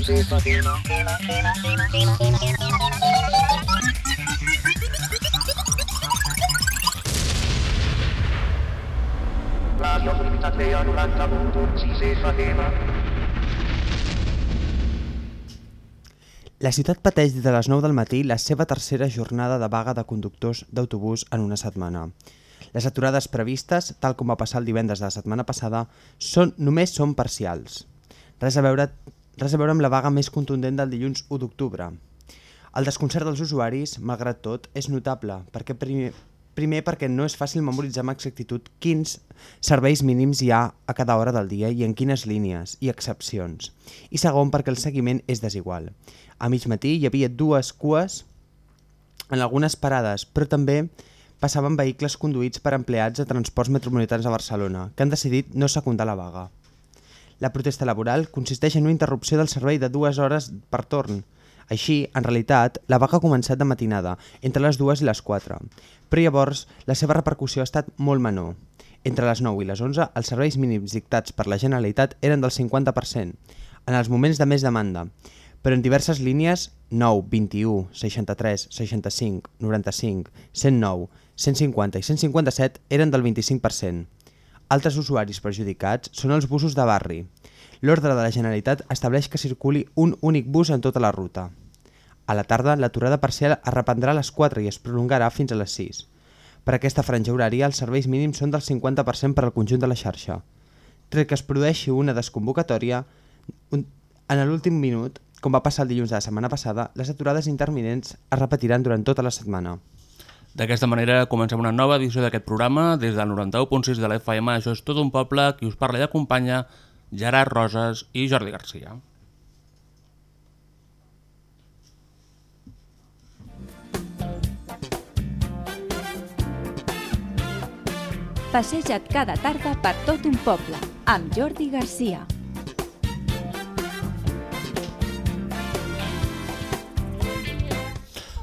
Radio Comunitat Vea 90.6 FM. La ciutat pateix des de les 9 del matí la seva tercera jornada de vaga de conductors d'autobús en una setmana. Les aturades previstes, tal com va passar el divendres de la setmana passada, són, només són parcials. Res a, veure, res a veure amb la vaga més contundent del dilluns 1 d'octubre. El desconcert dels usuaris, malgrat tot, és notable, perquè primer, primer perquè no és fàcil memoritzar amb exactitud quins serveis mínims hi ha a cada hora del dia i en quines línies i excepcions. I segon perquè el seguiment és desigual. A mig matí hi havia dues cues en algunes parades, però també passaven vehicles conduïts per empleats de transports metropolitans a Barcelona, que han decidit no secundar la vaga. La protesta laboral consisteix en una interrupció del servei de dues hores per torn. Així, en realitat, la vaga ha començat de matinada, entre les 2 i les 4, però llavors la seva repercussió ha estat molt menor. Entre les 9 i les 11, els serveis mínims dictats per la Generalitat eren del 50%, en els moments de més demanda, però en diverses línies 9, 21, 63, 65, 95, 109, 150 i 157 eren del 25%. Altres usuaris perjudicats són els busos de barri. L'ordre de la Generalitat estableix que circuli un únic bus en tota la ruta. A la tarda, l'aturada parcial es reprendrà a les 4 i es prolongarà fins a les 6. Per aquesta franja horària, els serveis mínims són del 50% per al conjunt de la xarxa. Tret que es produeixi una desconvocatòria, un... en l'últim minut, com va passar el dilluns de la setmana passada, les aturades interminents es repetiran durant tota la setmana. D'aquesta manera comencem una nova edició d'aquest programa des del 91.6 de la FM. Això és tot un poble, qui us parla i acompanya Gerard Roses i Jordi Garcia. Passeja't cada tarda per tot un poble amb Jordi Garcia.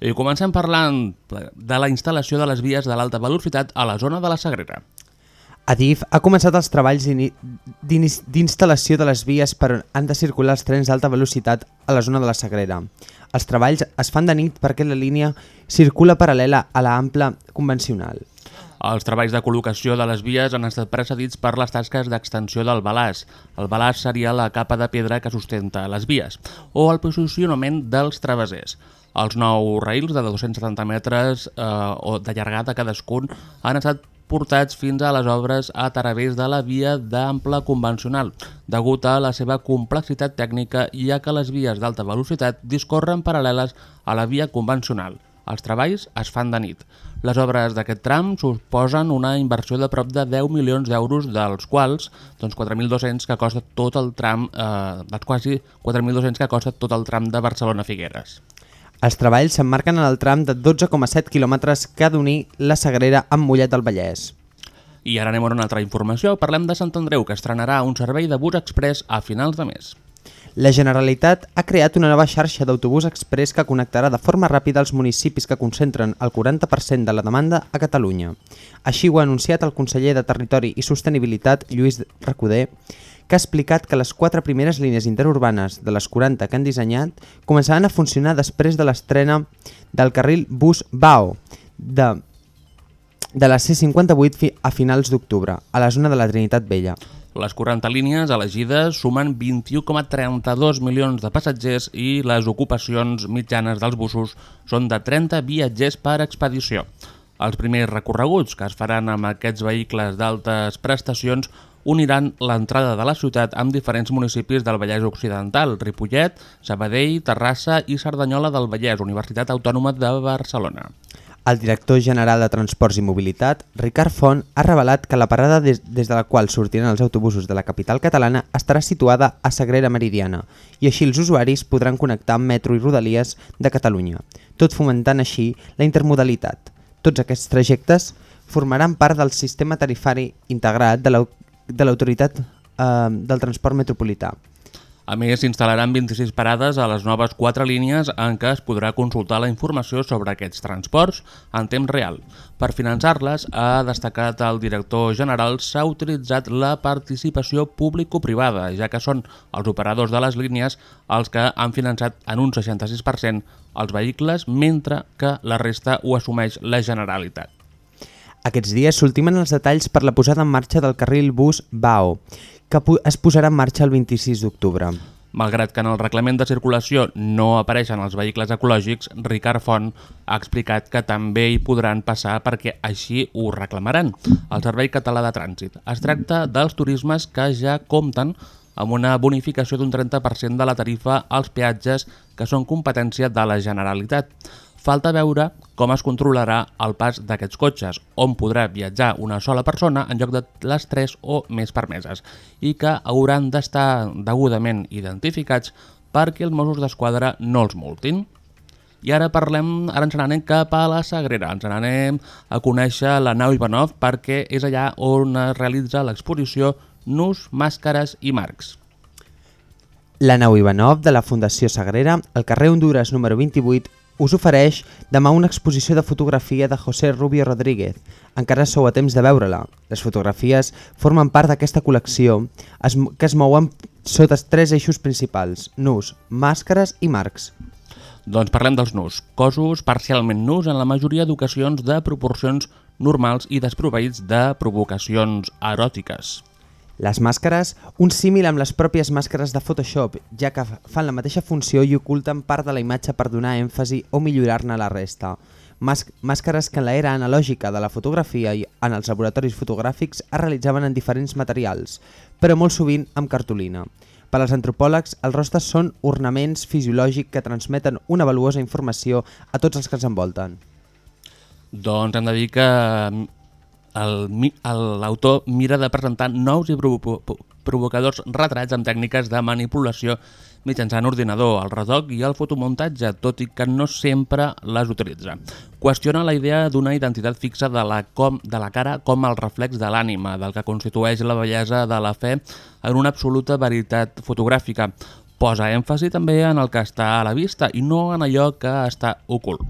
I comencem parlant de la instal·lació de les vies de l'alta velocitat a la zona de la Sagrera. Adif ha començat els treballs d'instal·lació de les vies per on han de circular els trens d'alta velocitat a la zona de la Sagrera. Els treballs es fan de nit perquè la línia circula paral·lela a l'ample convencional. Els treballs de col·locació de les vies han estat precedits per les tasques d'extensió del balàs. El balàs seria la capa de pedra que sustenta les vies, o el posicionament dels travessers. Els nou rails de 270 metres eh, o de llargada cadascun han estat portats fins a les obres a través de la via d'ample convencional, degut a la seva complexitat tècnica i a que les vies d'alta velocitat discorren paral·leles a la via convencional. Els treballs es fan de nit. Les obres d'aquest tram suposen una inversió de prop de 10 milions d'euros, dels quals doncs, 4.200 que costa tot el tram, eh, dels quasi 4.200 que costa tot el tram de Barcelona-Figueres. Els treballs s'emmarquen en el tram de 12,7 quilòmetres que ha d'unir la Sagrera amb Mollet del Vallès. I ara anem a una altra informació. Parlem de Sant Andreu, que estrenarà un servei de bus express a finals de mes. La Generalitat ha creat una nova xarxa d'autobús express que connectarà de forma ràpida els municipis que concentren el 40% de la demanda a Catalunya. Així ho ha anunciat el conseller de Territori i Sostenibilitat, Lluís Recoder, que ha explicat que les quatre primeres línies interurbanes de les 40 que han dissenyat començaran a funcionar després de l'estrena del carril bus BAO de, de la C58 fi- a finals d'octubre, a la zona de la Trinitat Vella. Les 40 línies elegides sumen 21,32 milions de passatgers i les ocupacions mitjanes dels busos són de 30 viatgers per expedició. Els primers recorreguts que es faran amb aquests vehicles d'altes prestacions uniran l'entrada de la ciutat amb diferents municipis del Vallès Occidental, Ripollet, Sabadell, Terrassa i Cerdanyola del Vallès, Universitat Autònoma de Barcelona. El director general de Transports i Mobilitat, Ricard Font, ha revelat que la parada des, des de la qual sortiran els autobusos de la capital catalana estarà situada a Sagrera Meridiana i així els usuaris podran connectar amb metro i rodalies de Catalunya, tot fomentant així la intermodalitat. Tots aquests trajectes formaran part del sistema tarifari integrat de de l'Autoritat eh, del Transport Metropolità. A més, s'instal·laran 26 parades a les noves quatre línies en què es podrà consultar la informació sobre aquests transports en temps real. Per finançar-les, ha destacat el director general, s'ha utilitzat la participació público-privada, ja que són els operadors de les línies els que han finançat en un 66% els vehicles, mentre que la resta ho assumeix la Generalitat. Aquests dies s'ultimen els detalls per la posada en marxa del carril bus BAO, que es posarà en marxa el 26 d'octubre. Malgrat que en el reglament de circulació no apareixen els vehicles ecològics, Ricard Font ha explicat que també hi podran passar perquè així ho reclamaran el Servei Català de Trànsit. Es tracta dels turismes que ja compten amb una bonificació d'un 30% de la tarifa als peatges que són competència de la Generalitat. Falta veure com es controlarà el pas d'aquests cotxes, on podrà viatjar una sola persona en lloc de les tres o més permeses, i que hauran d'estar degudament identificats perquè els Mossos d'Esquadra no els multin. I ara parlem, ara ens n'anem cap a la Sagrera, ens n'anem a conèixer la nau Ivanov perquè és allà on es realitza l'exposició Nus, Màscares i Marcs. La nau Ivanov de la Fundació Sagrera, al carrer Honduras número 28, us ofereix demà una exposició de fotografia de José Rubio Rodríguez. Encara sou a temps de veure-la. Les fotografies formen part d'aquesta col·lecció que es mouen sota tres eixos principals, nus, màscares i marcs. Doncs parlem dels nus. Cossos parcialment nus en la majoria d'ocasions de proporcions normals i desproveïts de provocacions eròtiques. Les màscares, un símil amb les pròpies màscares de Photoshop, ja que fan la mateixa funció i oculten part de la imatge per donar èmfasi o millorar-ne la resta. Mas màscares que en l'era analògica de la fotografia i en els laboratoris fotogràfics es realitzaven en diferents materials, però molt sovint amb cartolina. Per als antropòlegs, els rostres són ornaments fisiològics que transmeten una valuosa informació a tots els que els envolten. Doncs hem de dir que l'autor mira de presentar nous i provo provocadors retrats amb tècniques de manipulació mitjançant ordinador, el retoc i el fotomuntatge, tot i que no sempre les utilitza. Qüestiona la idea d'una identitat fixa de la, com, de la cara com el reflex de l'ànima, del que constitueix la bellesa de la fe en una absoluta veritat fotogràfica. Posa èmfasi també en el que està a la vista i no en allò que està ocult.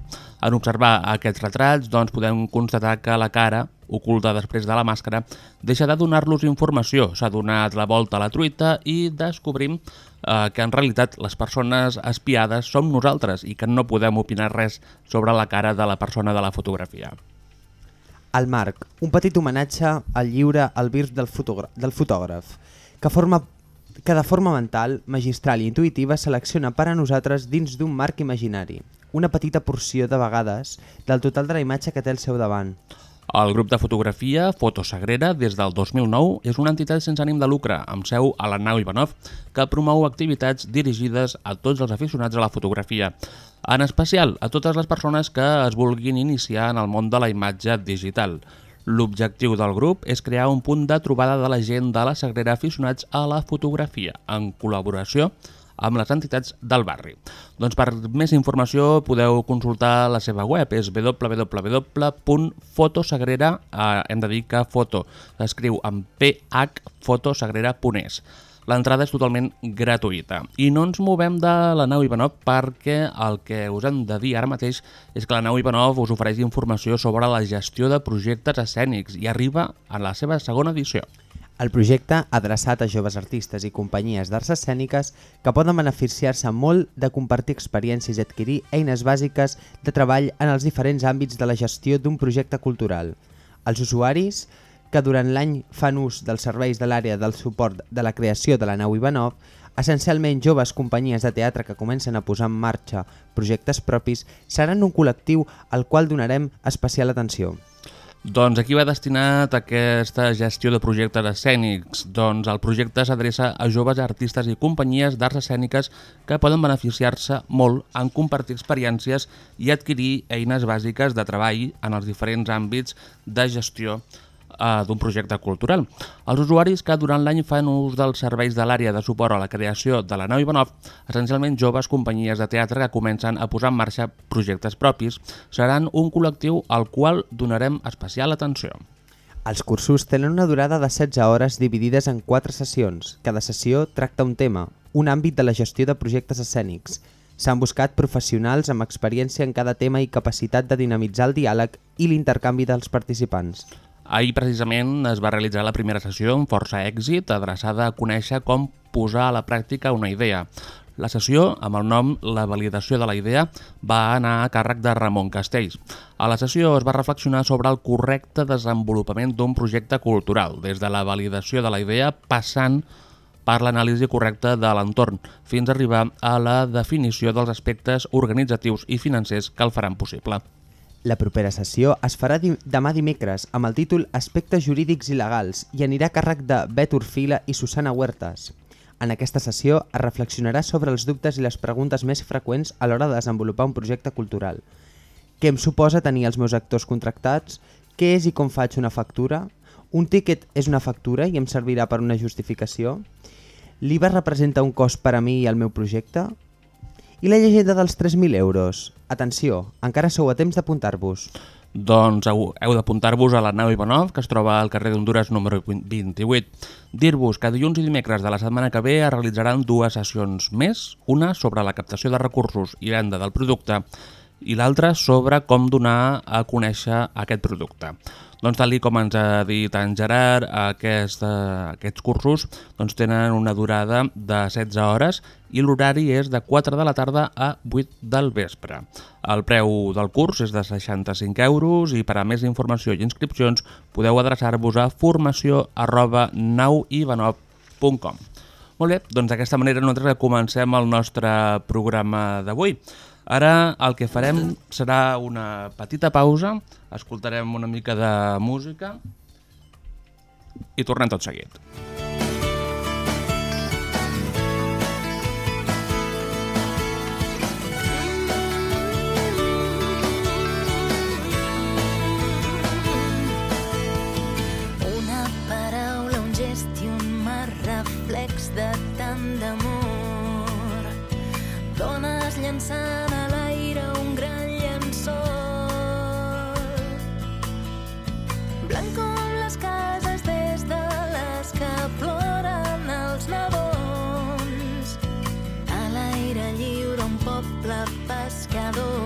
En observar aquests retrats, doncs, podem constatar que la cara, oculta després de la màscara, deixa de donar-los informació, s'ha donat la volta a la truita i descobrim eh, que en realitat les persones espiades som nosaltres i que no podem opinar res sobre la cara de la persona de la fotografia. El Marc, un petit homenatge al lliure al vir del, del fotògraf, que, forma, que de forma mental, magistral i intuïtiva selecciona per a nosaltres dins d'un marc imaginari, una petita porció de vegades del total de la imatge que té al seu davant. El grup de fotografia Fotosagrera, des del 2009, és una entitat sense ànim de lucre, amb seu a la nau Ivanov, que promou activitats dirigides a tots els aficionats a la fotografia, en especial a totes les persones que es vulguin iniciar en el món de la imatge digital. L'objectiu del grup és crear un punt de trobada de la gent de la Sagrera aficionats a la fotografia, en col·laboració amb les entitats del barri. Doncs per més informació podeu consultar la seva web, és www.fotosagrera, eh, hem de dir que foto s'escriu amb ph fotosagrera.es. L'entrada és totalment gratuïta. I no ens movem de la nau Ivanov perquè el que us hem de dir ara mateix és que la nau Ivanov us ofereix informació sobre la gestió de projectes escènics i arriba a la seva segona edició. El projecte adreçat a joves artistes i companyies d'arts escèniques que poden beneficiar-se molt de compartir experiències i adquirir eines bàsiques de treball en els diferents àmbits de la gestió d'un projecte cultural. Els usuaris que durant l'any fan ús dels serveis de l'àrea del suport de la creació de la nau Ivanov, essencialment joves companyies de teatre que comencen a posar en marxa projectes propis, seran un col·lectiu al qual donarem especial atenció. Doncs aquí va destinat aquesta gestió de projectes escènics. Doncs el projecte s'adreça a joves artistes i companyies d'arts escèniques que poden beneficiar-se molt en compartir experiències i adquirir eines bàsiques de treball en els diferents àmbits de gestió eh, d'un projecte cultural. Els usuaris que durant l'any fan ús dels serveis de l'àrea de suport a la creació de la nau Ivanov, essencialment joves companyies de teatre que comencen a posar en marxa projectes propis, seran un col·lectiu al qual donarem especial atenció. Els cursos tenen una durada de 16 hores dividides en 4 sessions. Cada sessió tracta un tema, un àmbit de la gestió de projectes escènics. S'han buscat professionals amb experiència en cada tema i capacitat de dinamitzar el diàleg i l'intercanvi dels participants. Ahir precisament es va realitzar la primera sessió amb força èxit adreçada a conèixer com posar a la pràctica una idea. La sessió, amb el nom La validació de la idea, va anar a càrrec de Ramon Castells. A la sessió es va reflexionar sobre el correcte desenvolupament d'un projecte cultural, des de la validació de la idea passant per l'anàlisi correcta de l'entorn, fins a arribar a la definició dels aspectes organitzatius i financers que el faran possible. La propera sessió es farà di demà dimecres amb el títol Aspectes jurídics i legals i anirà a càrrec de Bet Urfila i Susana Huertas. En aquesta sessió es reflexionarà sobre els dubtes i les preguntes més freqüents a l'hora de desenvolupar un projecte cultural. Què em suposa tenir els meus actors contractats? Què és i com faig una factura? Un tíquet és una factura i em servirà per una justificació? L'IVA representa un cost per a mi i el meu projecte? I la llegenda dels 3.000 euros? Atenció, encara sou a temps d'apuntar-vos. Doncs heu, heu d'apuntar-vos a la nau Ivanov, que es troba al carrer d'Honduras número 28. Dir-vos que dilluns i dimecres de la setmana que ve es realitzaran dues sessions més, una sobre la captació de recursos i venda del producte i l'altra sobre com donar a conèixer aquest producte. Doncs tal com ens ha dit en Gerard, aquest, aquests cursos doncs, tenen una durada de 16 hores i l'horari és de 4 de la tarda a 8 del vespre. El preu del curs és de 65 euros i per a més informació i inscripcions podeu adreçar-vos a formació arroba nauivanov.com Molt bé, doncs d'aquesta manera nosaltres comencem el nostre programa d'avui. Ara el que farem serà una petita pausa, escoltarem una mica de música i tornem tot seguit. Una pecador.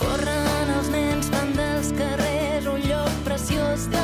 Corren els nens van dels carrers un lloc preciós de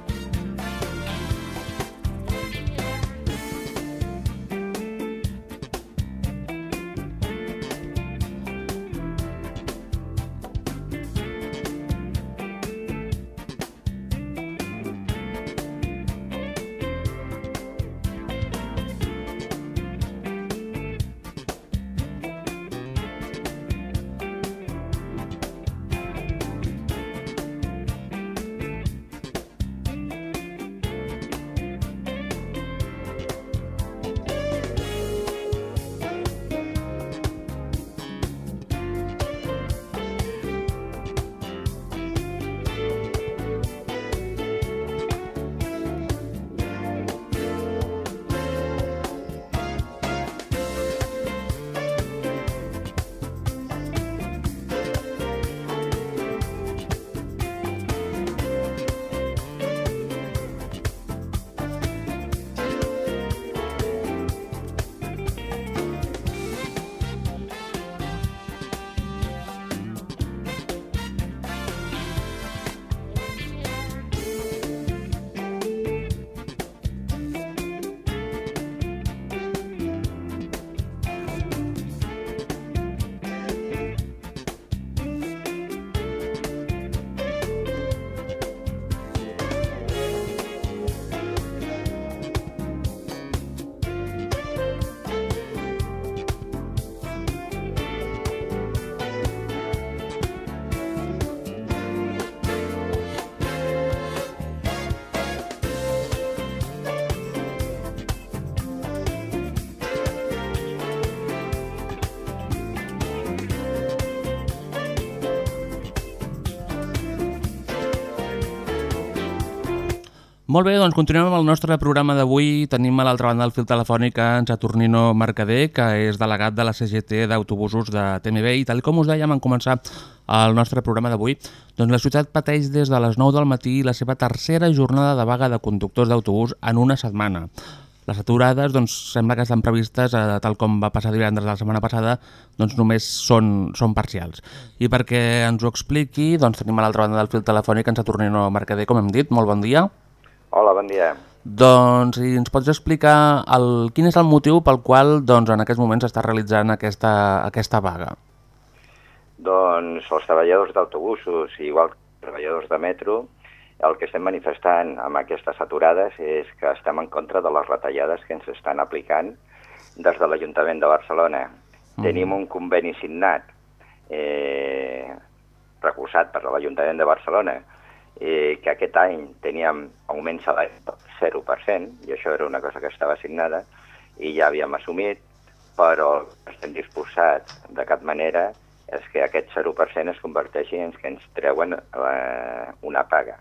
Molt bé, doncs continuem amb el nostre programa d'avui. Tenim a l'altra banda del fil telefònic en Saturnino Mercader, que és delegat de la CGT d'autobusos de TMB i tal com us dèiem en començar el nostre programa d'avui, doncs la ciutat pateix des de les 9 del matí la seva tercera jornada de vaga de conductors d'autobús en una setmana. Les aturades doncs, sembla que estan previstes, eh, tal com va passar divendres de la setmana passada, doncs només són, són parcials. I perquè ens ho expliqui, doncs tenim a l'altra banda del fil telefònic en Saturnino Mercader, com hem dit. Molt bon dia. Hola, bon dia. Doncs si ens pots explicar el, quin és el motiu pel qual doncs, en aquests moments s'està realitzant aquesta, aquesta vaga? Doncs els treballadors d'autobusos, igual que els treballadors de metro, el que estem manifestant amb aquestes aturades és que estem en contra de les retallades que ens estan aplicant des de l'Ajuntament de Barcelona. Mm. Tenim un conveni signat eh, recolzat per l'Ajuntament de Barcelona eh, que aquest any teníem augment salari del 0%, i això era una cosa que estava assignada, i ja havíem assumit, però estem disposats de cap manera és que aquest 0% es converteixi en que ens treuen eh, una paga.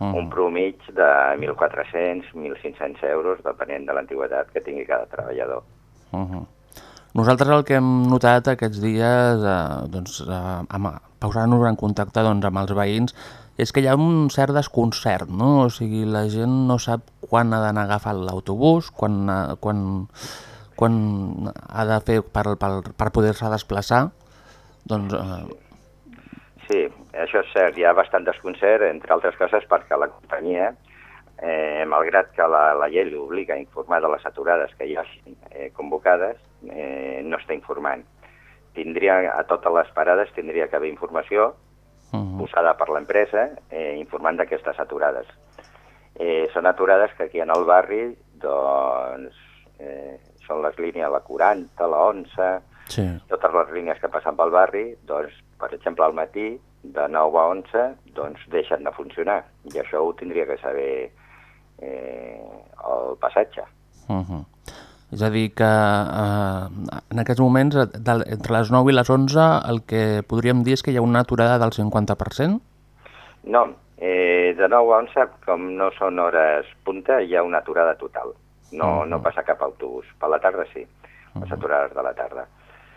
Uh -huh. Un promig de 1.400, 1.500 euros, depenent de l'antiguitat que tingui cada treballador. Uh -huh. Nosaltres el que hem notat aquests dies, eh, doncs, eh, posant-nos en contacte doncs, amb els veïns, és que hi ha un cert desconcert, no? O sigui, la gent no sap quan ha d'anar a agafar l'autobús, quan, quan, quan ha de fer per, per, per poder-se desplaçar. Doncs, eh... Sí, això és cert, hi ha bastant desconcert, entre altres coses perquè la companyia, eh, malgrat que la, la llei l'obliga a informar de les aturades que hi ha eh, convocades, eh, no està informant. Tindria, a totes les parades tindria que haver informació, posada per l'empresa eh, informant d'aquestes aturades. Eh, són aturades que aquí en el barri doncs, eh, són les línies la 40, la 11, sí. totes les línies que passen pel barri, doncs, per exemple, al matí, de 9 a 11, doncs deixen de funcionar. I això ho tindria que saber eh, el passatge. Uh -huh. És a dir, que eh, en aquests moments, de, entre les 9 i les 11, el que podríem dir és que hi ha una aturada del 50%? No, eh, de 9 a 11, com no són hores punta, hi ha una aturada total. No, uh -huh. no passa cap autobús. Per la tarda sí, les uh -huh. aturades de la tarda.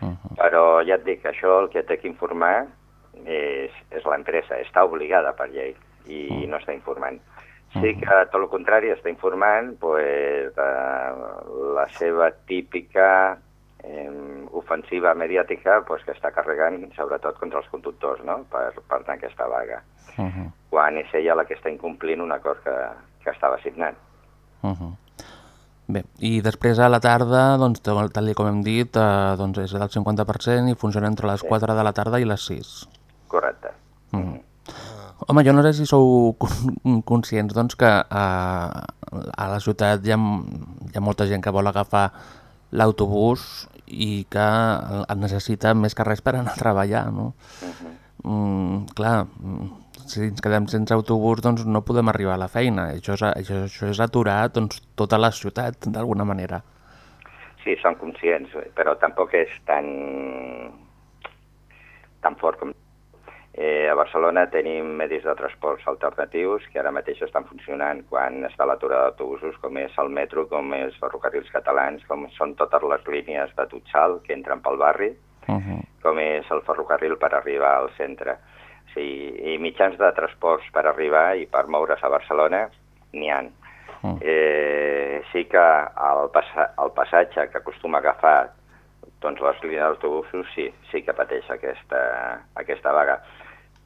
Uh -huh. Però ja et dic, això el que té que informar és, és l'empresa, està obligada per llei i uh -huh. no està informant. Sí que, tot el contrari, està informant pues, de la seva típica eh, ofensiva mediàtica pues, que està carregant sobretot contra els conductors no? per, per anar aquesta vaga, Uh -huh. quan és ella la que està incomplint un acord que, que estava signant. Uh -huh. Bé, i després a la tarda, doncs, tal com hem dit, eh, doncs és del 50% i funciona entre les 4 de la tarda i les 6. Correcte. Mm. Home, jo no sé si sou con- conscients doncs, que a, a la ciutat hi ha, hi ha molta gent que vol agafar l'autobús i que el necessita més que res per anar a treballar, no? mm, clar, mm, si ens quedem sense autobús doncs no podem arribar a la feina. Això és, això, això és aturar doncs, tota la ciutat, d'alguna manera. Sí, són conscients, però tampoc és tan, tan fort com... Eh, a Barcelona tenim medis de transports alternatius que ara mateix estan funcionant quan està l'aturada d'autobusos, com és el metro, com és ferrocarrils catalans, com són totes les línies de Tutsal que entren pel barri, Uh -huh. com és el ferrocarril per arribar al centre. Sí, I mitjans de transports per arribar i per moure's a Barcelona n'hi han. Mm. Eh, sí que el, passa, el passatge que acostuma a agafar doncs les línies d'autobusos sí, sí que pateix aquesta, aquesta vaga.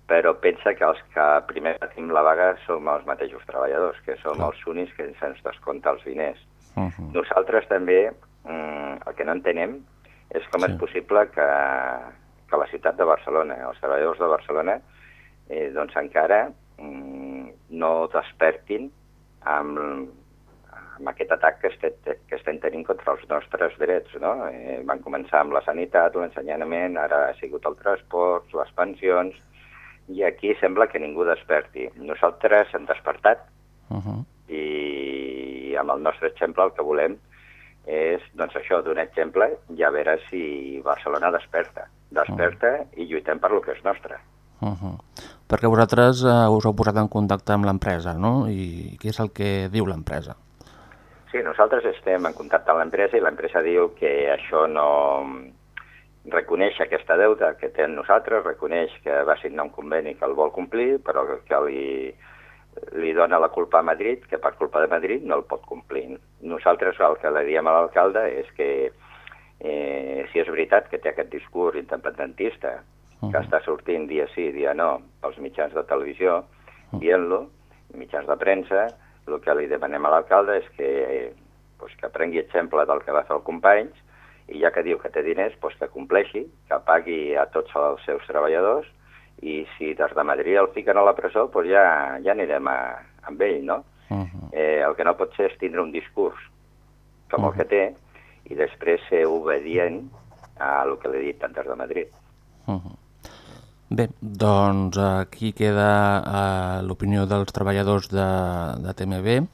Però pensa que els que primer patim la vaga som els mateixos treballadors, que som els únics que se'ns descompta els diners. Uh -huh. Nosaltres també, mm, el que no entenem és com Sí. és possible que, que la ciutat de Barcelona, els treballadors de Barcelona, eh, doncs encara mm, no despertin amb, amb aquest atac que, estem, que estem tenint contra els nostres drets. No? Eh, van començar amb la sanitat, l'ensenyament, ara ha sigut el transport, les pensions, i aquí sembla que ningú desperti. Nosaltres hem despertat Uh -huh. i amb el nostre exemple el que volem és doncs això, donar exemple i a veure si Barcelona desperta. Desperta i lluitem per lo que és nostre. Uh -huh. Perquè vosaltres eh, us heu posat en contacte amb l'empresa, no? I què és el que diu l'empresa? Sí, nosaltres estem en contacte amb l'empresa i l'empresa diu que això no reconeix aquesta deuta que té nosaltres, reconeix que va signar un conveni que el vol complir, però que li, li dona la culpa a Madrid, que per culpa de Madrid no el pot complir. Nosaltres el que li diem a l'alcalde és que eh, si és veritat que té aquest discurs independentista, que està sortint dia sí, dia no, pels mitjans de televisió, dient-lo, mitjans de premsa, el que li demanem a l'alcalde és que, eh, pues, que prengui exemple del que va fer el companys i ja que diu que té diners, pues, que compleixi, que pagui a tots els seus treballadors i si des de Madrid el fiquen a la presó, pues ja, ja anirem a, amb ell, no? Uh -huh. Eh, el que no pot ser és tindre un discurs com el que té i després ser obedient a el que li he dit tant des de Madrid. Uh -huh. Bé, doncs aquí queda eh, l'opinió dels treballadors de, de TMB,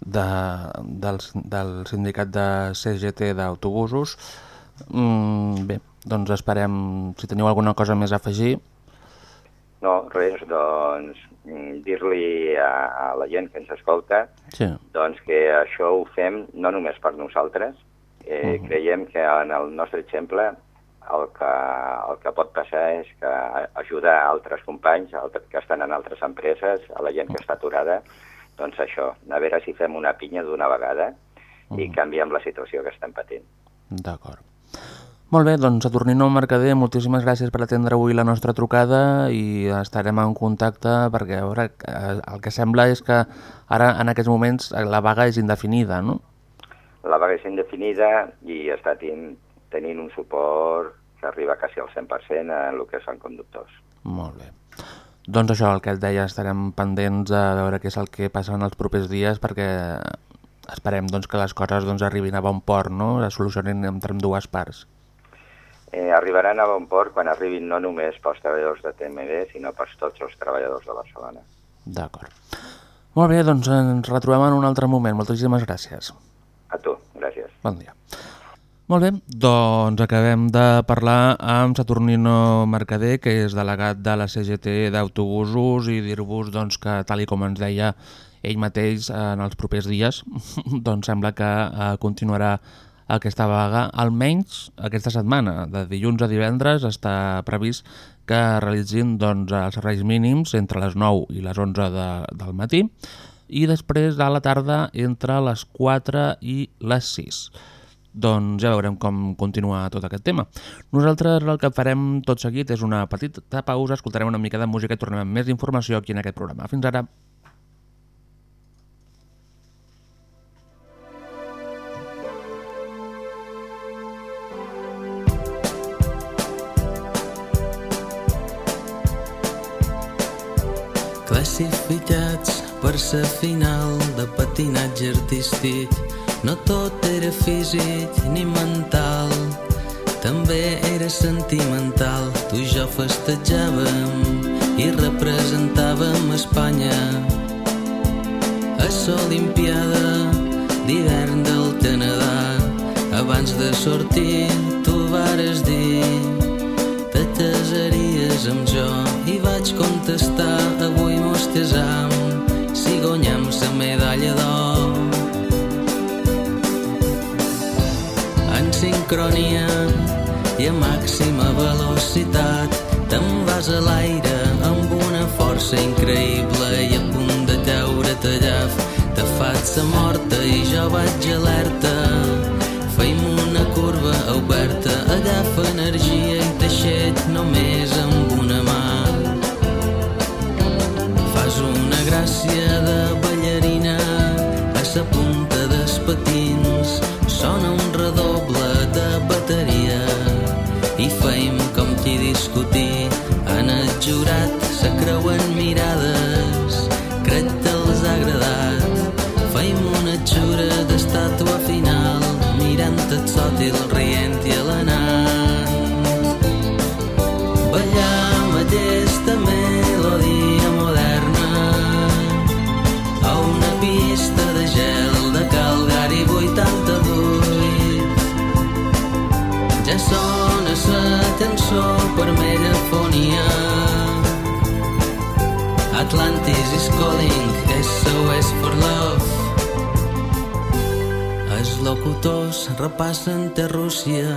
de, del, del sindicat de CGT d'autobusos. Mm, bé, doncs esperem, si teniu alguna cosa més a afegir. No, res, doncs mm, dir-li a, a la gent que ens escolta Sí. doncs que això ho fem no només per nosaltres, eh, Mhm. creiem que en el nostre exemple el que, el que pot passar és que ajudar altres companys altres que estan en altres empreses, a la gent que està aturada, doncs això, a veure si fem una pinya d'una vegada i Mhm. canviem la situació que estem patint. D'acord. Molt bé, doncs Saturnino Mercader, moltíssimes gràcies per atendre avui la nostra trucada i estarem en contacte perquè a veure, eh, el que sembla és que ara en aquests moments la vaga és indefinida, no? La vaga és indefinida i està tenint, tenint un suport que arriba quasi al 100% en el que són conductors. Molt bé. Doncs això, el que et deia, estarem pendents a veure què és el que passa en els propers dies perquè esperem doncs, que les coses doncs, arribin a bon port, no? Es solucionin entre dues parts. Eh, arribaran a bon port quan arribin no només pels treballadors de TMB, sinó per tots els treballadors de Barcelona. D'acord. Molt bé, doncs ens retrobem en un altre moment. Moltíssimes gràcies. A tu, gràcies. Bon dia. Molt bé, doncs acabem de parlar amb Saturnino Mercader, que és delegat de la CGT d'autobusos i dir-vos doncs, que tal i com ens deia ell mateix en els propers dies, doncs sembla que eh, continuarà aquesta vaga, almenys aquesta setmana, de dilluns a divendres està previst que realitzin doncs, els serveis mínims entre les 9 i les 11 de, del matí i després a la tarda entre les 4 i les 6. Doncs ja veurem com continua tot aquest tema. Nosaltres el que farem tot seguit és una petita pausa, escoltarem una mica de música i tornem amb més informació aquí en aquest programa. Fins ara. Classificats per sa final de patinatge artístic no tot era físic ni mental també era sentimental. Tu i jo festejàvem i representàvem Espanya. A l'Olimpiada d'hivern del Canadà abans de sortir tu vares dir te casaries amb jo? I vaig contestar avui mos casam si guanyem la medalla d'or sincronia i a màxima velocitat. Te'n vas a l'aire amb una força increïble i a punt de caure tallaf te faig sa morta i jo vaig alerta. Feim una curva oberta. Agafa energia i t'aixet només amb una mà. Fas una gràcia de ballarina. A sa punta patins sòtil rient i alenant ballam aquesta melodia moderna. A una pista de gel de Calgari 88 ja sona sa cançó per megafonia. Atlantis is calling SOS for love locutors repassen que Rússia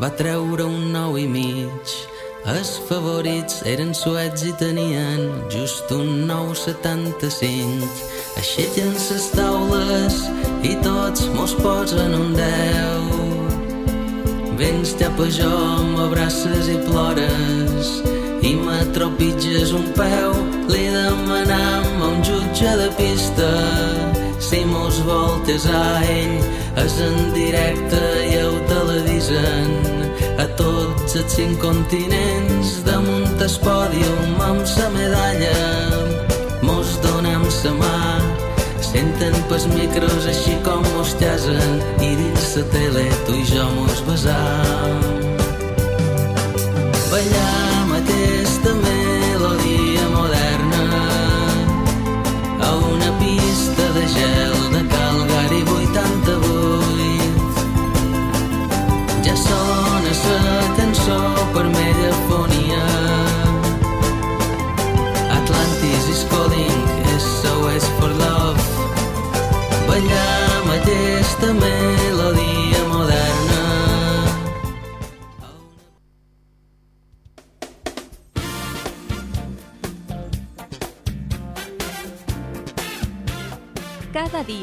va treure un nou i mig els favorits eren suets i tenien just un 9,75. Aixequen ses taules i tots mos posen un 10. Vens cap a jo, m'abraces i plores i m'atropitges un peu. Li demanam a un jutge de pista si mos vol tesar ell és en directe i ho teledisen a tots els cinc continents damunt el pòdium amb sa medalla mos donem sa mà. Senten pels micros així com mos llasen i dins la tele tu i jo mos besam. Ballam aquesta melodia moderna a una pista de gel de Calgari 88 ja sona sa cançó per megafonia. Atlantis is calling SOS for love. Ballam aquesta melodia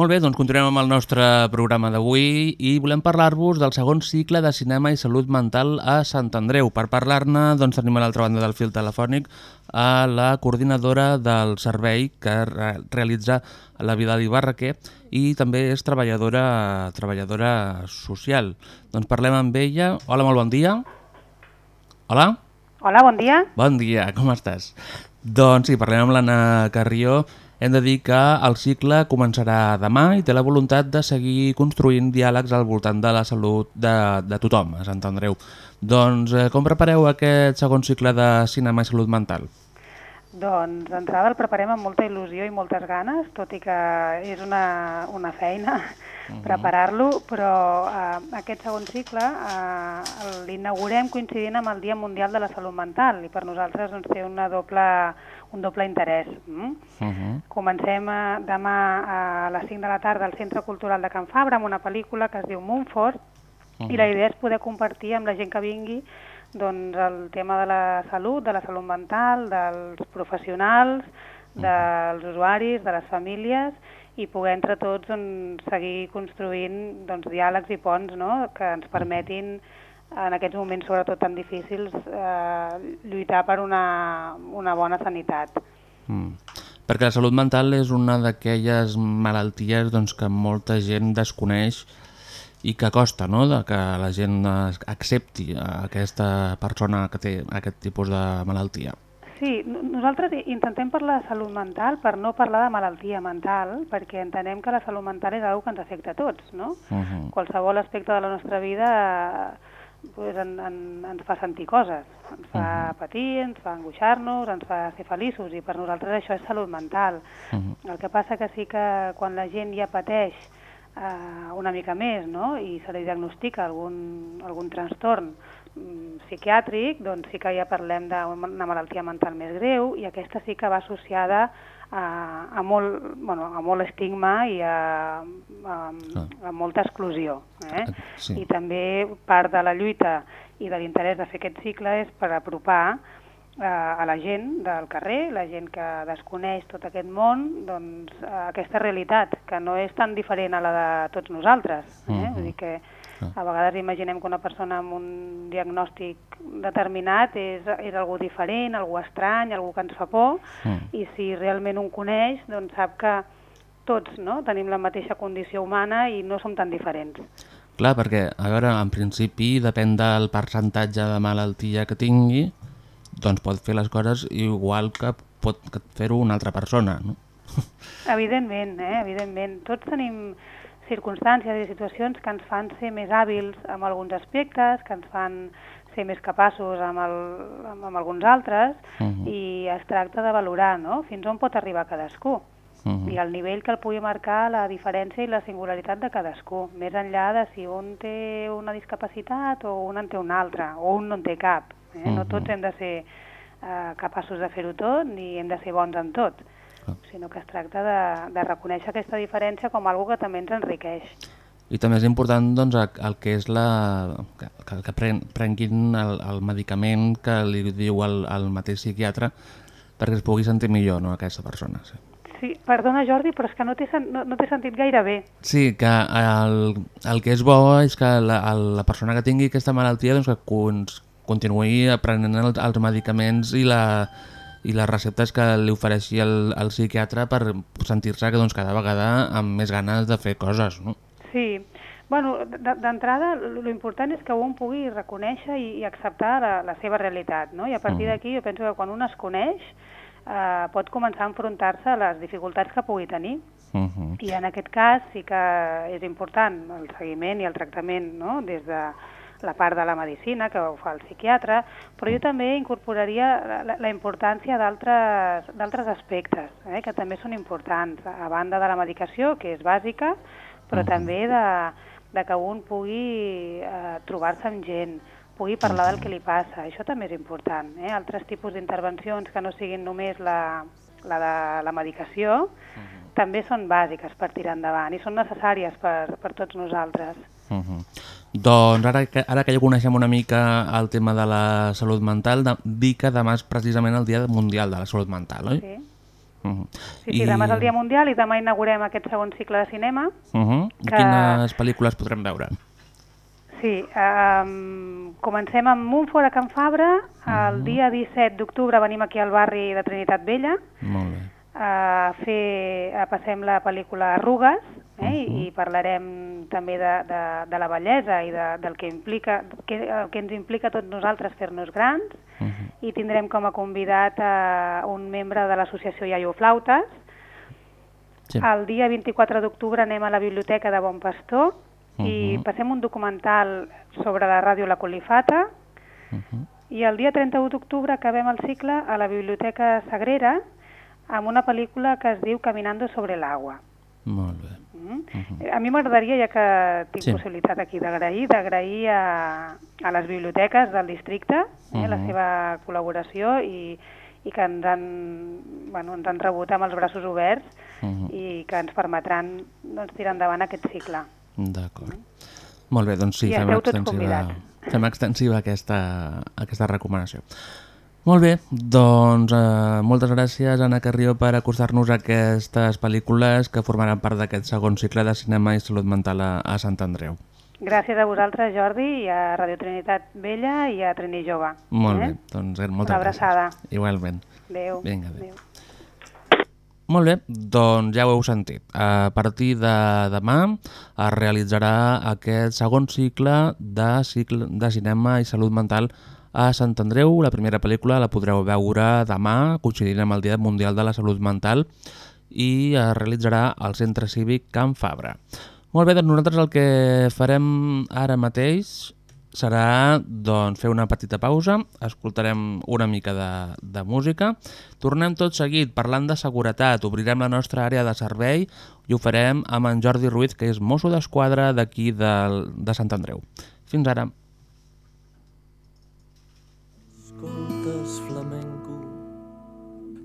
Molt bé, doncs continuem amb el nostre programa d'avui i volem parlar-vos del segon cicle de cinema i salut mental a Sant Andreu. Per parlar-ne doncs, tenim a l'altra banda del fil telefònic a la coordinadora del servei que re realitza la Vidal i Barraquer i també és treballadora treballadora social. Doncs parlem amb ella. Hola, molt bon dia. Hola. Hola, bon dia. Bon dia, com estàs? Doncs sí, parlem amb l'Anna Carrió. Hem de dir que el cicle començarà demà i té la voluntat de seguir construint diàlegs al voltant de la salut de, de tothom a Sant Andreu. Doncs eh, com prepareu aquest segon cicle de cinema i salut mental? Doncs d'entrada el preparem amb molta il·lusió i moltes ganes, tot i que és una, una feina preparar-lo, però eh, aquest segon cicle eh, l'inaugurem coincidint amb el Dia Mundial de la Salut Mental i per nosaltres doncs, té una doble, un doble interès. Mm? Uh -huh. Comencem eh, demà a les 5 de la tarda al Centre Cultural de Can Fabra amb una pel·lícula que es diu Moonfort i la idea és poder compartir amb la gent que vingui doncs, el tema de la salut, de la salut mental, dels professionals, dels usuaris, de les famílies, i poder entre tots doncs, seguir construint doncs, diàlegs i ponts no? que ens permetin en aquests moments, sobretot tan difícils, eh, lluitar per una, una bona sanitat. Mm. Perquè la salut mental és una d'aquelles malalties doncs, que molta gent desconeix i que costa no? de que la gent accepti aquesta persona que té aquest tipus de malaltia. Sí, nosaltres intentem parlar de salut mental per no parlar de malaltia mental, perquè entenem que la salut mental és una que ens afecta a tots, no? Uh -huh. Qualsevol aspecte de la nostra vida pues, en, en, ens fa sentir coses, ens fa uh -huh. patir, ens fa angoixar-nos, ens fa ser feliços, i per nosaltres això és salut mental. Uh -huh. El que passa que sí que quan la gent ja pateix eh, una mica més, no?, i se li diagnostica algun, algun trastorn mm, psiquiàtric, doncs sí que ja parlem d'una malaltia mental més greu, i aquesta sí que va associada a, a, molt, bueno, a molt estigma i a, a, a molta exclusió. Eh? Sí. I també part de la lluita i de l'interès de fer aquest cicle és per apropar eh, a la gent del carrer, la gent que desconeix tot aquest món, doncs, aquesta realitat, que no és tan diferent a la de tots nosaltres. Eh? Uh -huh. Vull dir que a vegades imaginem que una persona amb un diagnòstic determinat és, és algú diferent, algú estrany, algú que ens fa por, mm. i si realment un coneix, doncs sap que tots no? tenim la mateixa condició humana i no som tan diferents. Clar, perquè, a veure, en principi depèn del percentatge de malaltia que tingui, doncs pot fer les coses igual que pot fer-ho una altra persona, no? Evidentment, eh? evidentment. Tots tenim circumstàncies i situacions que ens fan ser més hàbils amb alguns aspectes, que ens fan ser més capaços amb, el, amb, amb alguns altres, uh -huh. i es tracta de valorar no? fins on pot arribar cadascú. Uh -huh. i el nivell que el pugui marcar la diferència i la singularitat de cadascú, més enllà de si un té una discapacitat o un en té una altra, o un no en té cap. Eh? Uh -huh. No tots hem de ser eh, capaços de fer-ho tot, ni hem de ser bons en tot sinó que es tracta de, de reconèixer aquesta diferència com algo que també ens enriqueix. I també és important doncs, el que és la, que, que pren, prenguin el, el medicament que li diu el, el mateix psiquiatre perquè es pugui sentir millor no, aquesta persona. Sí. Sí, perdona Jordi, però és que no t'he no, no sentit gaire bé. Sí, que el, el que és bo és que la, la persona que tingui aquesta malaltia doncs, que continuï aprenent els, els medicaments i la, i les receptes que li ofereixi el, el psiquiatre per sentir-se que doncs, cada vegada amb més ganes de fer coses. No? Sí, bueno, d'entrada l'important és que un pugui reconèixer i, i acceptar la, la seva realitat, no? i a partir uh -huh. d'aquí jo penso que quan un es coneix eh, pot començar a enfrontar-se a les dificultats que pugui tenir. Uh -huh. I en aquest cas sí que és important el seguiment i el tractament no? des de la part de la medicina, que ho fa el psiquiatre, però jo també incorporaria la, la importància d'altres aspectes, eh, que també són importants, a banda de la medicació, que és bàsica, però uh -huh. també de, de que un pugui eh, trobar-se amb gent, pugui parlar del que li passa, això també és important. Eh? Altres tipus d'intervencions que no siguin només la, la de la medicació, uh -huh. també són bàsiques per tirar endavant i són necessàries per, per tots nosaltres. Uh -huh. Doncs ara que, ara que ja coneixem una mica el tema de la salut mental, de, dir que demà és precisament el Dia Mundial de la Salut Mental, oi? Sí. Uh -huh. Sí, sí, I... demà és el Dia Mundial i demà inaugurem aquest segon cicle de cinema. Uh -huh. que... Quines pel·lícules podrem veure? Sí, um, comencem amb Montfort a Can Fabra, el uh -huh. dia 17 d'octubre venim aquí al barri de Trinitat Vella. Molt bé. A fer, a passem la pel·lícula Arrugues, eh? Uh -huh. i parlarem també de, de, de la bellesa i de, del que implica que, el que ens implica a tots nosaltres fer-nos grans uh -huh. i tindrem com a convidat a un membre de l'associació Iaio Flautes. Sí. El dia 24 d'octubre anem a la biblioteca de Bon Pastor uh -huh. i passem un documental sobre la ràdio La Colifata uh -huh. i el dia 31 d'octubre acabem el cicle a la biblioteca Sagrera amb una pel·lícula que es diu Caminando sobre l'agua. Molt bé. Uh -huh. A mi m'agradaria, ja que tinc sí. possibilitat aquí d'agrair, d'agrair a, a les biblioteques del districte uh -huh. eh, la seva col·laboració i, i que ens han, bueno, ens han rebut amb els braços oberts uh -huh. i que ens permetran doncs, tirar endavant aquest cicle. D'acord. -huh. Molt bé, doncs sí, I fem. De Fem extensiva aquesta, aquesta recomanació. Molt bé, doncs eh, moltes gràcies Anna Carrió per acostar-nos a aquestes pel·lícules que formaran part d'aquest segon cicle de cinema i salut mental a, a Sant Andreu. Gràcies a vosaltres, Jordi, i a Radio Trinitat Vella i a Trini Jove. Molt eh? bé, doncs eh, moltes Una abraçada. gràcies. Igualment. Adéu. Vinga, adéu. Adéu. Molt bé, doncs ja ho heu sentit. A partir de demà es realitzarà aquest segon cicle de, cicle de cinema i salut mental a Sant Andreu. La primera pel·lícula la podreu veure demà, coincidint amb el Dia Mundial de la Salut Mental, i es realitzarà al Centre Cívic Can Fabra. Molt bé, doncs nosaltres el que farem ara mateix serà doncs, fer una petita pausa, escoltarem una mica de, de música, tornem tot seguit parlant de seguretat, obrirem la nostra àrea de servei i ho farem amb en Jordi Ruiz, que és mosso d'esquadra d'aquí del- de Sant Andreu. Fins ara.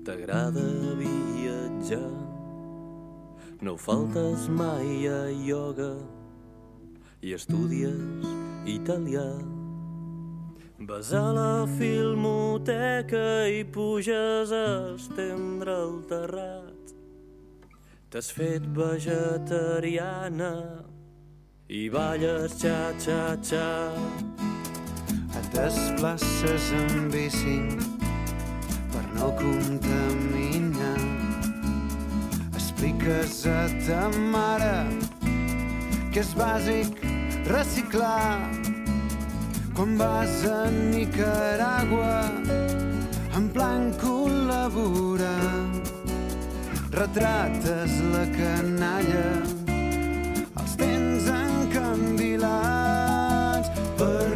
T'agrada viatjar, no faltes mai a ioga i estudies italià. Vas a la filmoteca i puges a estendre el terrat. T'has fet vegetariana i balles xa-xa-xa. Et desplaces amb bici no contaminar. Expliques a ta mare que és bàsic reciclar. Quan vas a Nicaragua en plan col·laborar retrates la canalla els tens encandilats per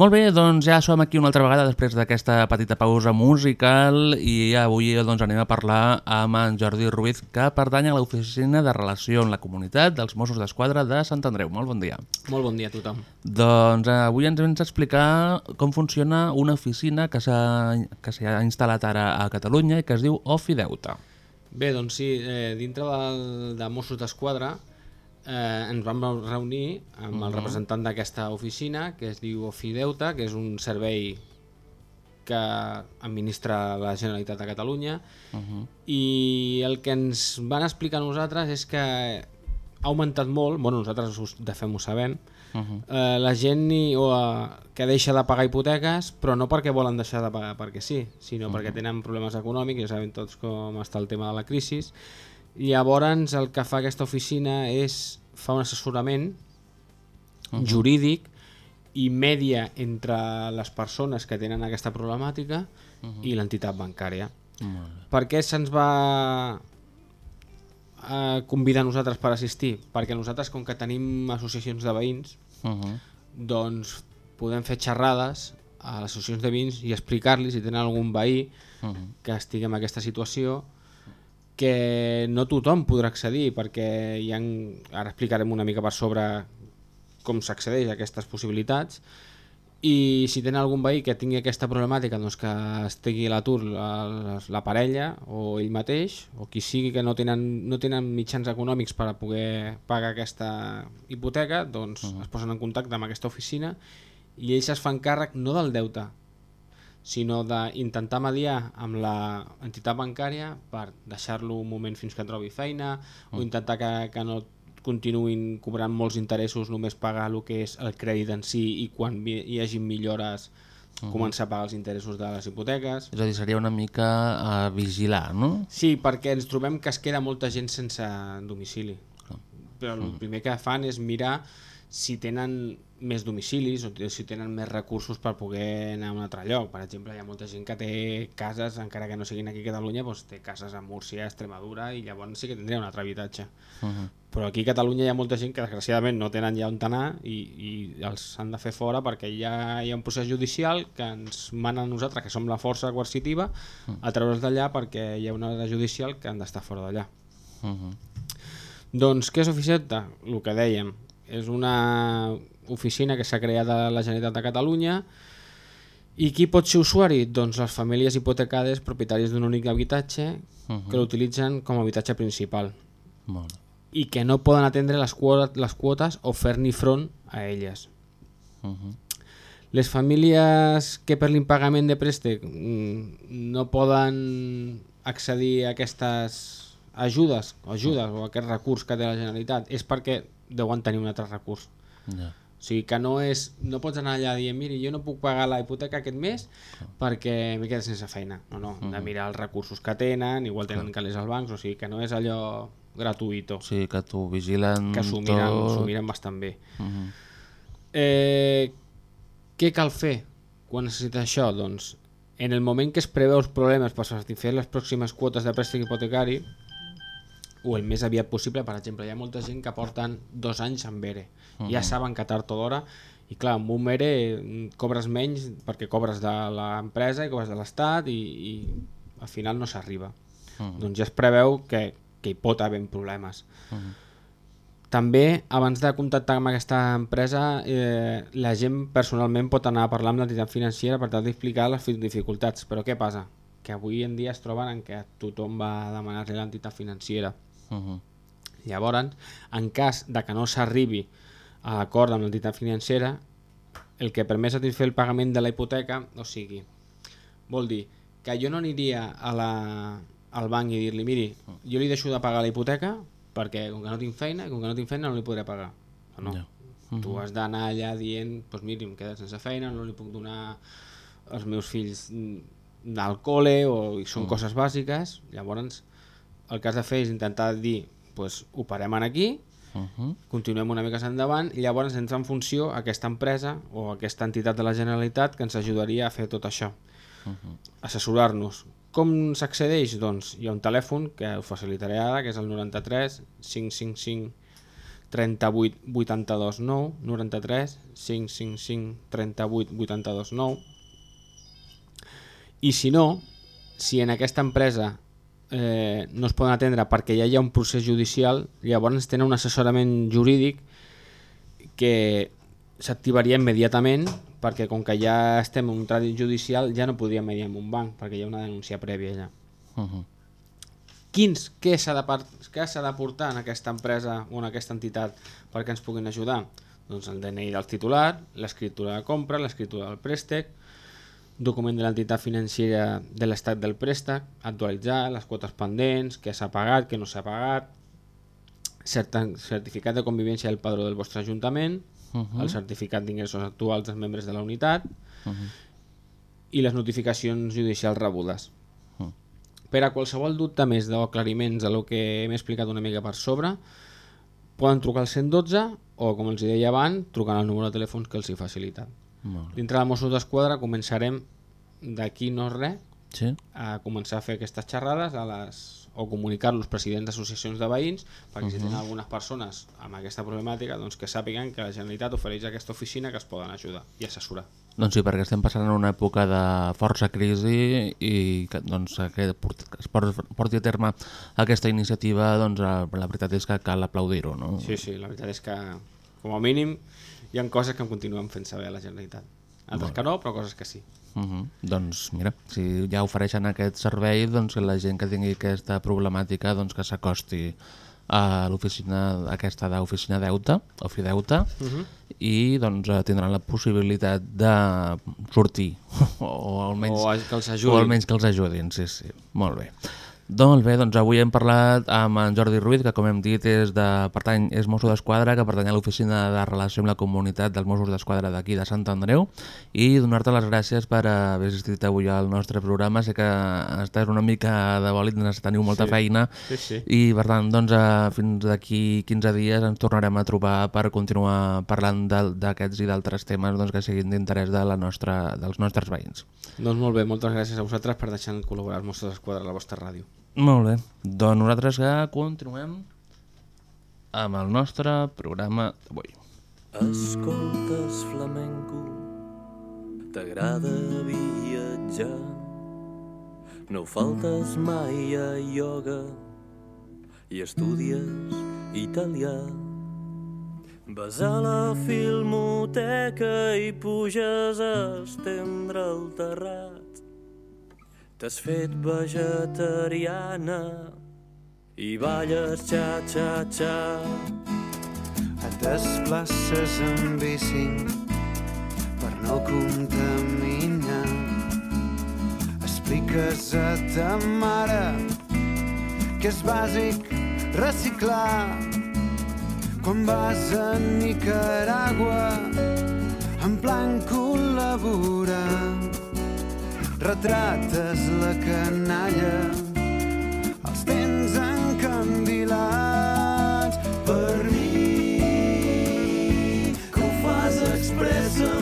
Molt bé, doncs ja som aquí una altra vegada després d'aquesta petita pausa musical i avui doncs, anem a parlar amb en Jordi Ruiz, que pertany a l'Oficina de Relació amb la Comunitat dels Mossos d'Esquadra de Sant Andreu. Molt bon dia. Molt bon dia a tothom. Doncs eh, avui ens vens a explicar com funciona una oficina que s'ha que s'ha instal·lat ara a Catalunya i que es diu Ofideuta. Bé, doncs sí, eh, dintre del, de Mossos d'Esquadra eh, ens vam reunir amb el Mhm. representant d'aquesta oficina, que es diu Ofideuta, que és un servei que administra la Generalitat de Catalunya, Uh -huh. i el que ens van explicar a nosaltres és que ha augmentat molt, bueno, nosaltres us, de fet ho sabem, Uh -huh. eh, la gent ni, o, eh, que deixa de pagar hipoteques, però no perquè volen deixar de pagar perquè sí, sinó uh -huh. perquè tenen problemes econòmics, ja sabem tots com està el tema de la crisi. Llavors el que fa aquesta oficina és fa un assessorament uh. -huh. jurídic i media entre les persones que tenen aquesta problemàtica uh -huh. i l'entitat bancària. Molt bé. Per què se'ns va eh, convidar a nosaltres per assistir? Perquè nosaltres, com que tenim associacions de veïns, Uh -huh. doncs podem fer xerrades a les associacions de veïns i explicar-los si tenen algun veí Uh -huh. que estigui en aquesta situació que no tothom podrà accedir perquè hi ha, ara explicarem una mica per sobre com s'accedeix a aquestes possibilitats i si tenen algun veí que tingui aquesta problemàtica doncs que estigui a l'atur la, la parella o ell mateix o qui sigui que no tenen, no tenen mitjans econòmics per a poder pagar aquesta hipoteca doncs uh -huh. es posen en contacte amb aquesta oficina i ells es fan càrrec no del deute sinó d'intentar mediar amb l'entitat bancària per deixar-lo un moment fins que trobi feina o Mm. intentar que, que no continuïn cobrant molts interessos, només pagar el que és el crèdit en si i quan hi hagi millores Mhm. començar a pagar els interessos de les hipoteques. És a dir, seria una mica a vigilar, no? Sí, perquè ens trobem que es queda molta gent sense domicili. Però el Mm. primer que fan és mirar si tenen més domicilis o si tenen més recursos per poder anar a un altre lloc. Per exemple, hi ha molta gent que té cases, encara que no siguin aquí a Catalunya, doncs té cases a Múrcia, a Extremadura, i llavors sí que tindria un altre habitatge. Mhm. Però aquí a Catalunya hi ha molta gent que desgraciadament no tenen ja on anar i, i els han de fer fora perquè ja hi ha un procés judicial que ens mana a nosaltres, que som la força coercitiva, a treure'ls d'allà perquè hi ha una ordre judicial que han d'estar fora d'allà. Mhm. Doncs què és Oficeta? El que dèiem, és una oficina que s'ha creat a la Generalitat de Catalunya i qui pot ser usuari? Doncs les famílies hipotecades propietaris d'un únic habitatge Mhm. que l'utilitzen com a habitatge principal bé. i que no poden atendre les quotes, les quotes o fer-ni front a elles. Mhm. Les famílies que per l'impagament de préstec mm, no poden accedir a aquestes ajudes ajudes o aquest recurs que té la Generalitat és perquè deuen tenir un altre recurs. Ja. O sigui que no és no pots anar allà dient, miri, jo no puc pagar la hipoteca aquest mes perquè m'he quedat sense feina. No, no, hem de mirar els recursos que tenen, igual tenen calés als bancs, o sigui que no és allò gratuïto. Sí, que t'ho vigilen Que s'ho miren, tot. miren bastant bé. Mhm. Eh, què cal fer quan necessites això? Doncs en el moment que es preveu els problemes per satisfer les pròximes quotes de préstec hipotecari o el més aviat possible, per exemple, hi ha molta gent que porten dos anys amb ERE. Ja Mhm. saben que tard o d'hora i clar, amb un ERE mm, cobres menys perquè cobres de l'empresa i cobres de l'Estat i, i al final no s'arriba. Mhm. Doncs ja es preveu que, que hi pot haver problemes. Mhm. També, abans de contactar amb aquesta empresa, eh, la gent personalment pot anar a parlar amb l'entitat financera per tal d'explicar les fi- dificultats. Però què passa? Que avui en dia es troben en què tothom va demanar-li l'entitat financera. Mhm. Llavors, en cas de que no s'arribi a l'acord amb l'entitat financera, el que permet satisfer el pagament de la hipoteca, o sigui, vol dir que jo no aniria a la, al banc i dir-li, miri, jo li deixo de pagar la hipoteca perquè com que no tinc feina, com que no tinc feina no li podré pagar. O no. Ja. Tu has d'anar allà dient, doncs miri, em quedat sense feina, no li puc donar als meus fills mm, al col·le, o són Mm. coses bàsiques, llavors el que has de fer és intentar dir, doncs ho parem aquí, Mhm. continuem una mica endavant i llavors entra en funció aquesta empresa o aquesta entitat de la Generalitat que ens ajudaria a fer tot això, Mhm. assessorar-nos. Com s'accedeix? Doncs hi ha un telèfon que us facilitaré ara, que és el 93 555 38 82 9 93 555 38 82 9 i si no, si en aquesta empresa eh, no es poden atendre perquè ja hi ha un procés judicial, llavors tenen un assessorament jurídic que s'activaria immediatament perquè com que ja estem en un tràmit judicial ja no podríem mediar amb un banc perquè hi ha una denúncia prèvia allà. Mhm. Quins, què s'ha de, què s'ha d'aportar en aquesta empresa o en aquesta entitat perquè ens puguin ajudar? Doncs el DNI del titular, l'escriptura de compra, l'escriptura del préstec, document de l'entitat financera de l'estat del préstec, actualitzar les quotes pendents, què s'ha pagat, què no s'ha pagat, certificat de convivència del padró del vostre ajuntament, Mhm. el certificat d'ingressos actuals dels membres de la unitat Mhm. i les notificacions judicials rebudes. Mhm. Per a qualsevol dubte més o aclariments a lo que hem explicat una mica per sobre, poden trucar al 112 o, com els deia abans, trucant al número de telèfons que els hi facilitat. Dintre de Mossos d'Esquadra començarem d'aquí no res Sí? a començar a fer aquestes xerrades a les, o comunicar-los presidents d'associacions de veïns perquè si Mhm. tenen algunes persones amb aquesta problemàtica doncs que sàpiguen que la Generalitat ofereix aquesta oficina que es poden ajudar i assessorar. Doncs sí, perquè estem passant en una època de força crisi i que, doncs, que es por- porti a terme aquesta iniciativa, doncs, la, la veritat és que cal aplaudir-ho, no? Sí, sí, la veritat és que com a mínim hi ha coses que em continuen fent saber a la Generalitat. Altres Molt que no, però coses que sí. Uh -huh. Doncs mira, si ja ofereixen aquest servei, doncs que la gent que tingui aquesta problemàtica doncs que s'acosti a l'oficina aquesta d'oficina Deuta, Ofideuta, uh Mhm. -huh. i doncs eh, tindran la possibilitat de sortir, o almenys, O que els ajudin. o almenys que els ajudin, sí, sí, molt bé. Doncs bé, doncs avui hem parlat amb en Jordi Ruiz, que com hem dit és, de, pertany, és mosso d'esquadra, que pertany a l'oficina de relació amb la comunitat dels Mossos d'Esquadra d'aquí de Sant Andreu, i donar-te les gràcies per haver assistit avui al nostre programa. Sé que estàs una mica de bòlit, teniu molta Sí. feina, Sí, sí. i per tant, doncs, eh, fins d'aquí 15 dies ens tornarem a trobar per continuar parlant d'aquests i d'altres temes doncs, que siguin d'interès de la nostra, dels nostres veïns. Doncs molt bé, moltes gràcies a vosaltres per deixar col·laborar els Mossos d'Esquadra a la vostra ràdio. Molt bé, doncs nosaltres que continuem amb el nostre programa d'avui. Escoltes flamenco, t'agrada viatjar, no faltes mai a ioga i estudies italià. Vas a la filmoteca i puges a estendre el terrat. T'has fet vegetariana i balles xa-xa-xa. Et desplaces amb bici per no contaminar. Expliques a ta mare que és bàsic reciclar. Quan vas a Nicaragua en plan col·laborar retrates la canalla els tens encandilats per mi. Que ho fas expressament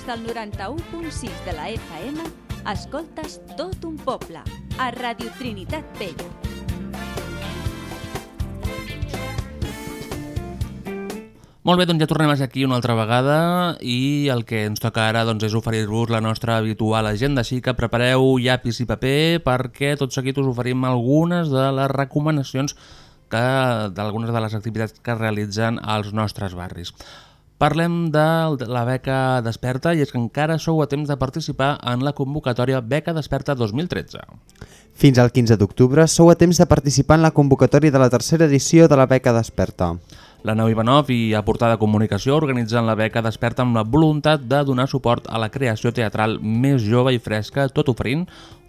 Des del 91.6 de la FM, escoltes tot un poble, a Radio Trinitat Vella. Molt bé, doncs ja tornem aquí una altra vegada i el que ens toca ara doncs, és oferir-vos la nostra habitual agenda, així que prepareu llapis i paper perquè tot seguit us oferim algunes de les recomanacions que d'algunes de les activitats que realitzen als nostres barris. Parlem de la beca Desperta i és que encara sou a temps de participar en la convocatòria Beca Desperta 2013. Fins al 15 d'octubre sou a temps de participar en la convocatòria de la tercera edició de la beca Desperta. La Nau Ivanov i Aportada Comunicació organitzen la beca Desperta amb la voluntat de donar suport a la creació teatral més jove i fresca, tot oferint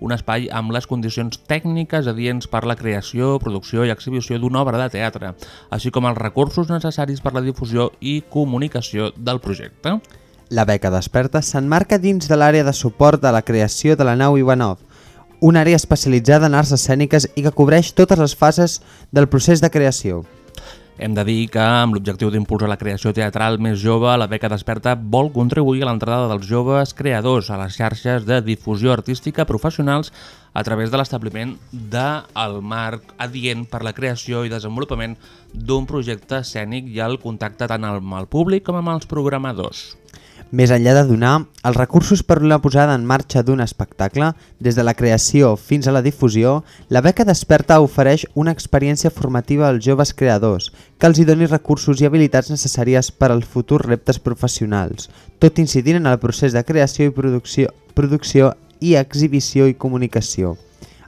un espai amb les condicions tècniques adients per la creació, producció i exhibició d'una obra de teatre, així com els recursos necessaris per la difusió i comunicació del projecte. La beca Desperta s'enmarca dins de l'àrea de suport de la creació de la nau Ivanov, una àrea especialitzada en arts escèniques i que cobreix totes les fases del procés de creació. Hem de dir que, amb l'objectiu d'impulsar la creació teatral més jove, la beca Desperta vol contribuir a l'entrada dels joves creadors a les xarxes de difusió artística professionals a través de l'establiment del marc adient per la creació i desenvolupament d'un projecte escènic i el contacte tant amb el públic com amb els programadors. Més enllà de donar els recursos per la posada en marxa d'un espectacle, des de la creació fins a la difusió, la beca Desperta ofereix una experiència formativa als joves creadors, que els hi doni recursos i habilitats necessàries per als futurs reptes professionals, tot incidint en el procés de creació i producció, producció i exhibició i comunicació.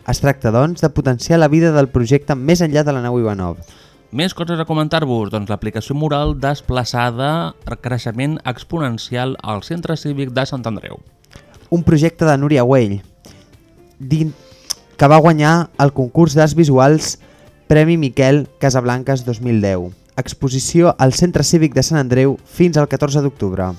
Es tracta, doncs, de potenciar la vida del projecte més enllà de la nau Ivanov. Més coses a comentar-vos, doncs l'aplicació moral desplaçada, creixement exponencial al Centre Cívic de Sant Andreu. un projecte de Núria Güell, que va guanyar el concurs d'arts visuals Premi Miquel Casablanques 2010. Exposició al Centre Cívic de Sant Andreu fins al 14 d'octubre.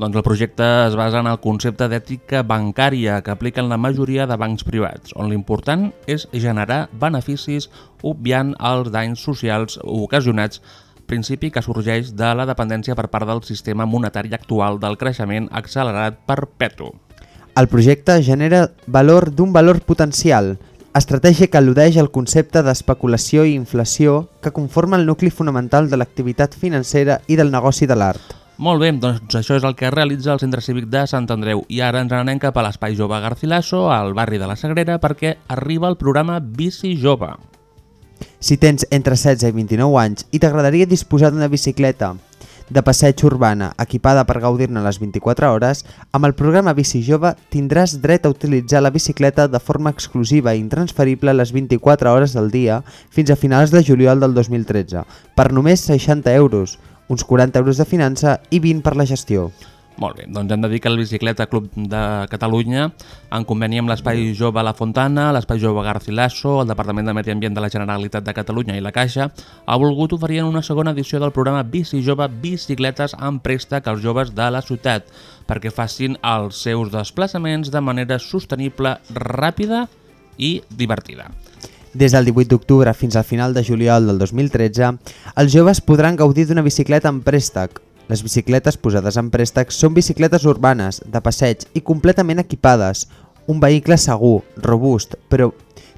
Doncs el projecte es basa en el concepte d'ètica bancària que apliquen la majoria de bancs privats, on l'important és generar beneficis obviant els danys socials ocasionats principi que sorgeix de la dependència per part del sistema monetari actual del creixement accelerat perpetu. El projecte genera valor d'un valor potencial, estratègia que al·ludeix al concepte d'especulació i inflació que conforma el nucli fonamental de l'activitat financera i del negoci de l'art. Molt bé, doncs això és el que realitza el Centre Cívic de Sant Andreu i ara ens n'anem cap a l'Espai Jove Garcilaso, al barri de la Sagrera, perquè arriba el programa Bici Jove. Si tens entre 16 i 29 anys i t'agradaria disposar d'una bicicleta de passeig urbana equipada per gaudir-ne les 24 hores, amb el programa Bici Jove tindràs dret a utilitzar la bicicleta de forma exclusiva i intransferible les 24 hores del dia fins a finals de juliol del 2013, per només 60 euros, uns 40 euros de finança i 20 per la gestió. Molt bé, doncs hem de dir que el Bicicleta Club de Catalunya, en conveni amb l'Espai Jove La Fontana, l'Espai Jove Garcilaso, el Departament de Medi Ambient de la Generalitat de Catalunya i la Caixa, ha volgut oferir una segona edició del programa Bici Jove Bicicletes en préstec als joves de la ciutat, perquè facin els seus desplaçaments de manera sostenible, ràpida i divertida. Des del 18 d'octubre fins al final de juliol del 2013, els joves podran gaudir d'una bicicleta en préstec. Les bicicletes posades en préstec són bicicletes urbanes, de passeig i completament equipades. Un vehicle segur, robust, però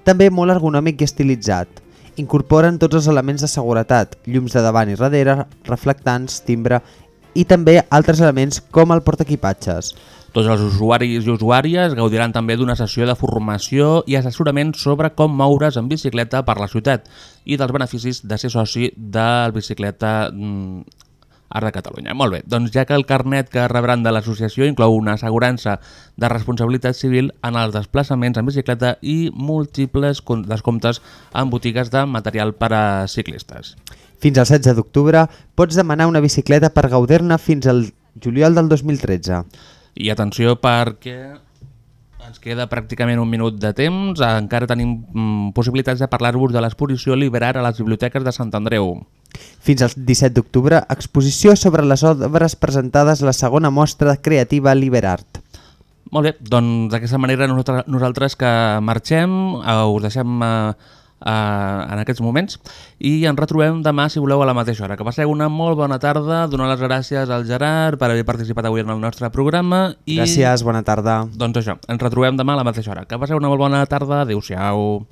també molt ergonòmic i estilitzat. Incorporen tots els elements de seguretat, llums de davant i darrere, reflectants, timbre i també altres elements com el portaequipatges. Tots els usuaris i usuàries gaudiran també d'una sessió de formació i assessorament sobre com moure's en bicicleta per la ciutat i dels beneficis de ser soci del Bicicleta mm, Art de Catalunya. Molt bé, doncs ja que el carnet que rebran de l'associació inclou una assegurança de responsabilitat civil en els desplaçaments en bicicleta i múltiples descomptes en botigues de material per a ciclistes. Fins al 16 d'octubre pots demanar una bicicleta per gaudir-ne fins al juliol del 2013. I atenció perquè ens queda pràcticament un minut de temps, encara tenim mm, possibilitats de parlar-vos de l'exposició Liberar a les biblioteques de Sant Andreu. Fins al 17 d'octubre, exposició sobre les obres presentades a la segona mostra creativa Liberart. Molt bé, doncs d'aquesta manera nosaltres, nosaltres que marxem, eh, us deixem eh, eh, en aquests moments i ens retrobem demà, si voleu, a la mateixa hora. Que passeu una molt bona tarda, donar les gràcies al Gerard per haver participat avui en el nostre programa. I, Gràcies, bona tarda. Doncs això, ens retrobem demà a la mateixa hora. Que passeu una molt bona tarda, adeu-siau.